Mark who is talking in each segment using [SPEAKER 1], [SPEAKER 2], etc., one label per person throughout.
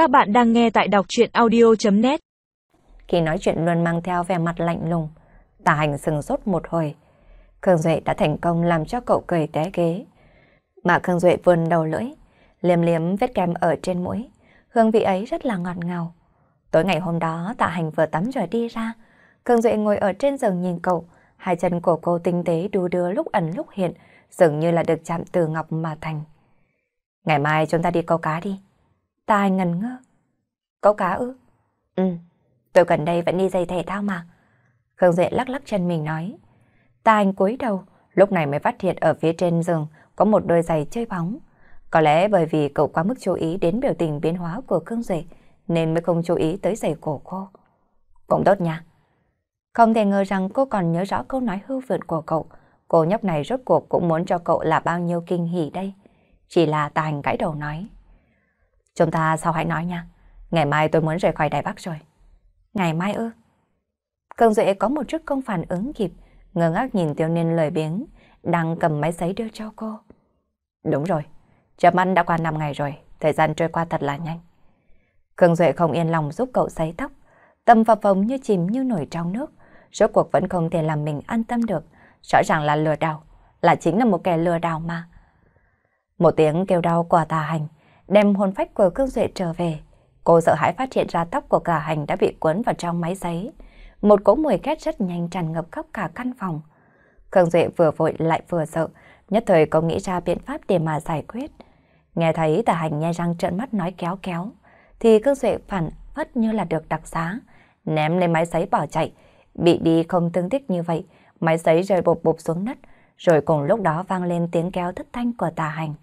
[SPEAKER 1] Các bạn đang nghe tại đọc chuyện audio.net
[SPEAKER 2] Khi nói chuyện luôn mang theo vẻ mặt lạnh lùng, tà hành sừng sốt một hồi. Khương Duệ đã thành công làm cho cậu cười té ghế. Mà Khương Duệ vươn đầu lưỡi, liếm liếm vết kem ở trên mũi. Hương vị ấy rất là ngọt ngào. Tối ngày hôm đó tạ hành vừa tắm rồi đi ra. Khương Duệ ngồi ở trên giường nhìn cậu, hai chân của cô tinh tế đu đưa lúc ẩn lúc hiện, dường như là được chạm từ ngọc mà thành. Ngày mai chúng ta đi câu cá đi. Tài ngần ngơ. Câu cá ư? Ừ, tôi gần đây vẫn đi giày thể thao mà. Khương Duệ lắc lắc chân mình nói. Tài cúi đầu, lúc này mới phát hiện ở phía trên giường có một đôi giày chơi bóng. Có lẽ bởi vì cậu quá mức chú ý đến biểu tình biến hóa của Khương Duệ, nên mới không chú ý tới giày cổ cô. Cũng tốt nha. Không thể ngờ rằng cô còn nhớ rõ câu nói hư vượn của cậu. Cô nhóc này rốt cuộc cũng muốn cho cậu là bao nhiêu kinh hỉ đây. Chỉ là Tài gãy đầu nói. Chúng ta sau hãy nói nha. Ngày mai tôi muốn rời khỏi Đài Bắc rồi. Ngày mai ư? Cường Duệ có một chút công phản ứng kịp, ngơ ngác nhìn Tiêu Niên lời biếng, đang cầm máy giấy đưa cho cô. Đúng rồi, chậm ăn đã qua 5 ngày rồi, thời gian trôi qua thật là nhanh. Cường Duệ không yên lòng giúp cậu giấy tóc, tâm phập phồng như chìm như nổi trong nước, rốt cuộc vẫn không thể làm mình an tâm được, rõ ràng là lừa đảo, là chính là một kẻ lừa đảo mà. Một tiếng kêu đau quả tà hành, đem hồn phách của Cương Duệ trở về. Cô sợ hãi phát hiện ra tóc của cả hành đã bị cuốn vào trong máy giấy. Một cỗ mùi khét rất nhanh tràn ngập khắp cả căn phòng. Khương Duệ vừa vội lại vừa sợ, nhất thời có nghĩ ra biện pháp để mà giải quyết. Nghe thấy tà hành nhai răng trợn mắt nói kéo kéo, thì Khương Duệ phản phất như là được đặc giá, ném lên máy giấy bỏ chạy. Bị đi không tương tích như vậy, máy giấy rơi bột bột xuống đất, rồi cùng lúc đó vang lên tiếng kéo thất thanh của tà hành.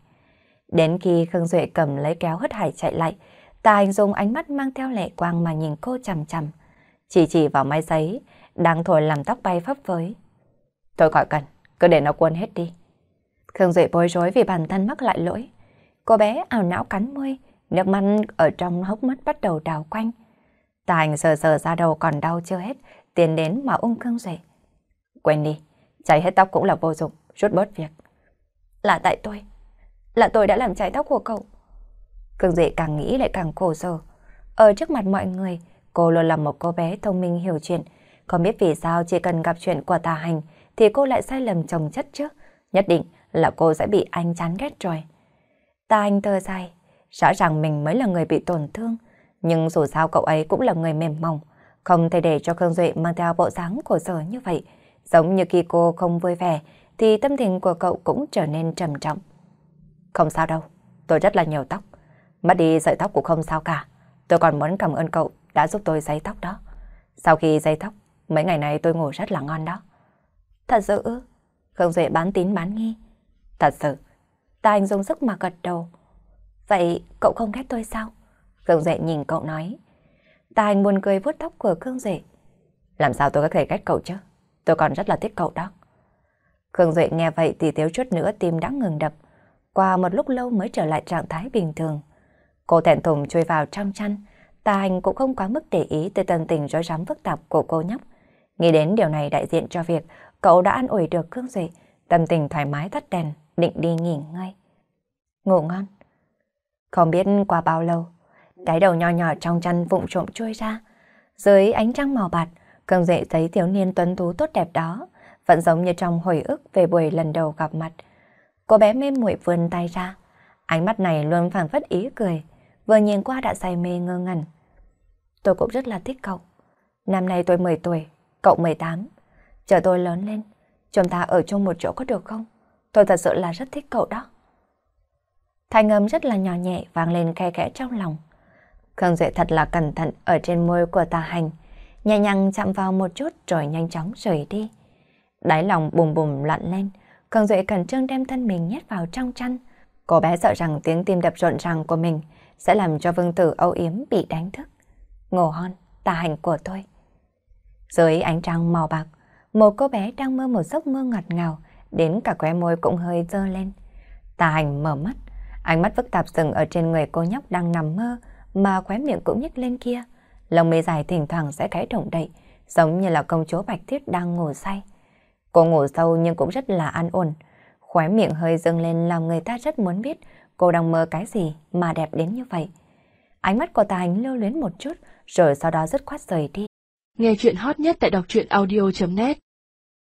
[SPEAKER 2] Đến khi Khương Duệ cầm lấy kéo hất hải chạy lại, Tà Hành dùng ánh mắt mang theo lệ quang mà nhìn cô chằm chằm. Chỉ chỉ vào máy giấy, đang thổi làm tóc bay phấp phới. Tôi khỏi cần, cứ để nó cuốn hết đi. Khương Duệ bối rối vì bản thân mắc lại lỗi. Cô bé ảo não cắn môi, nước mắt ở trong hốc mắt bắt đầu đào quanh. Tà Hành sờ sờ ra đầu còn đau chưa hết, tiến đến mà ung Khương Duệ. Quên đi, cháy hết tóc cũng là vô dụng, rút bớt việc. Là tại tôi là tôi đã làm cháy tóc của cậu. Cương Duệ càng nghĩ lại càng khổ sở. Ở trước mặt mọi người, cô luôn là một cô bé thông minh hiểu chuyện. Không biết vì sao chỉ cần gặp chuyện của tà hành thì cô lại sai lầm chồng chất chứ? Nhất định là cô sẽ bị anh chán ghét rồi. Tà hành thơ dài, rõ ràng mình mới là người bị tổn thương. Nhưng dù sao cậu ấy cũng là người mềm mỏng. Không thể để cho Khương Duệ mang theo bộ dáng khổ sở như vậy. Giống như khi cô không vui vẻ thì tâm tình của cậu cũng trở nên trầm trọng. Không sao đâu, tôi rất là nhiều tóc. Mất đi sợi tóc cũng không sao cả. Tôi còn muốn cảm ơn cậu đã giúp tôi giấy tóc đó. Sau khi giấy tóc, mấy ngày này tôi ngủ rất là ngon đó. Thật sự ư? Không dễ bán tín bán nghi. Thật sự. Ta anh dùng sức mà gật đầu. Vậy cậu không ghét tôi sao? Khương Duệ nhìn cậu nói. Ta anh buồn cười vuốt tóc của Khương Duệ. Làm sao tôi có thể ghét cậu chứ? Tôi còn rất là thích cậu đó. Khương Duệ nghe vậy thì thiếu chút nữa tim đã ngừng đập qua một lúc lâu mới trở lại trạng thái bình thường. Cô thẹn thùng chui vào trong chăn, tà hành cũng không quá mức để ý tới tâm tình rối rắm phức tạp của cô nhóc. Nghĩ đến điều này đại diện cho việc cậu đã an ủi được Khương Duệ, tâm tình thoải mái tắt đèn, định đi nghỉ ngơi. Ngủ ngon. Không biết qua bao lâu, cái đầu nho nhỏ trong chăn vụng trộm trôi ra. Dưới ánh trăng màu bạc, Khương Duệ thấy thiếu niên tuấn tú tốt đẹp đó, vẫn giống như trong hồi ức về buổi lần đầu gặp mặt. Cô bé mê muội vươn tay ra. Ánh mắt này luôn phản phất ý cười, vừa nhìn qua đã say mê ngơ ngẩn. Tôi cũng rất là thích cậu. Năm nay tôi 10 tuổi, cậu 18. Chờ tôi lớn lên, chúng ta ở chung một chỗ có được không? Tôi thật sự là rất thích cậu đó. Thanh âm rất là nhỏ nhẹ vang lên khe khẽ trong lòng. Khương Duệ thật là cẩn thận ở trên môi của tà hành, nhẹ nhàng chạm vào một chút rồi nhanh chóng rời đi. Đáy lòng bùm bùm lặn lên, Cường Duệ cẩn trương đem thân mình nhét vào trong chăn. Cô bé sợ rằng tiếng tim đập rộn ràng của mình sẽ làm cho vương tử âu yếm bị đánh thức. Ngủ hon, tà hành của tôi. Dưới ánh trăng màu bạc, một cô bé đang mơ một giấc mơ ngọt ngào, đến cả khóe môi cũng hơi dơ lên. Tà hành mở mắt, ánh mắt phức tạp dừng ở trên người cô nhóc đang nằm mơ, mà khóe miệng cũng nhếch lên kia. Lông mê dài thỉnh thoảng sẽ khẽ động đậy, giống như là công chúa Bạch Tuyết đang ngủ say. Cô ngủ sâu nhưng cũng rất là an ổn. Khóe miệng hơi dâng lên làm người ta rất muốn biết cô đang mơ cái gì mà đẹp đến như vậy. Ánh mắt của tà hành lưu luyến một chút, rồi sau đó rất khoát rời đi.
[SPEAKER 1] Nghe chuyện hot nhất tại đọc truyện audio.net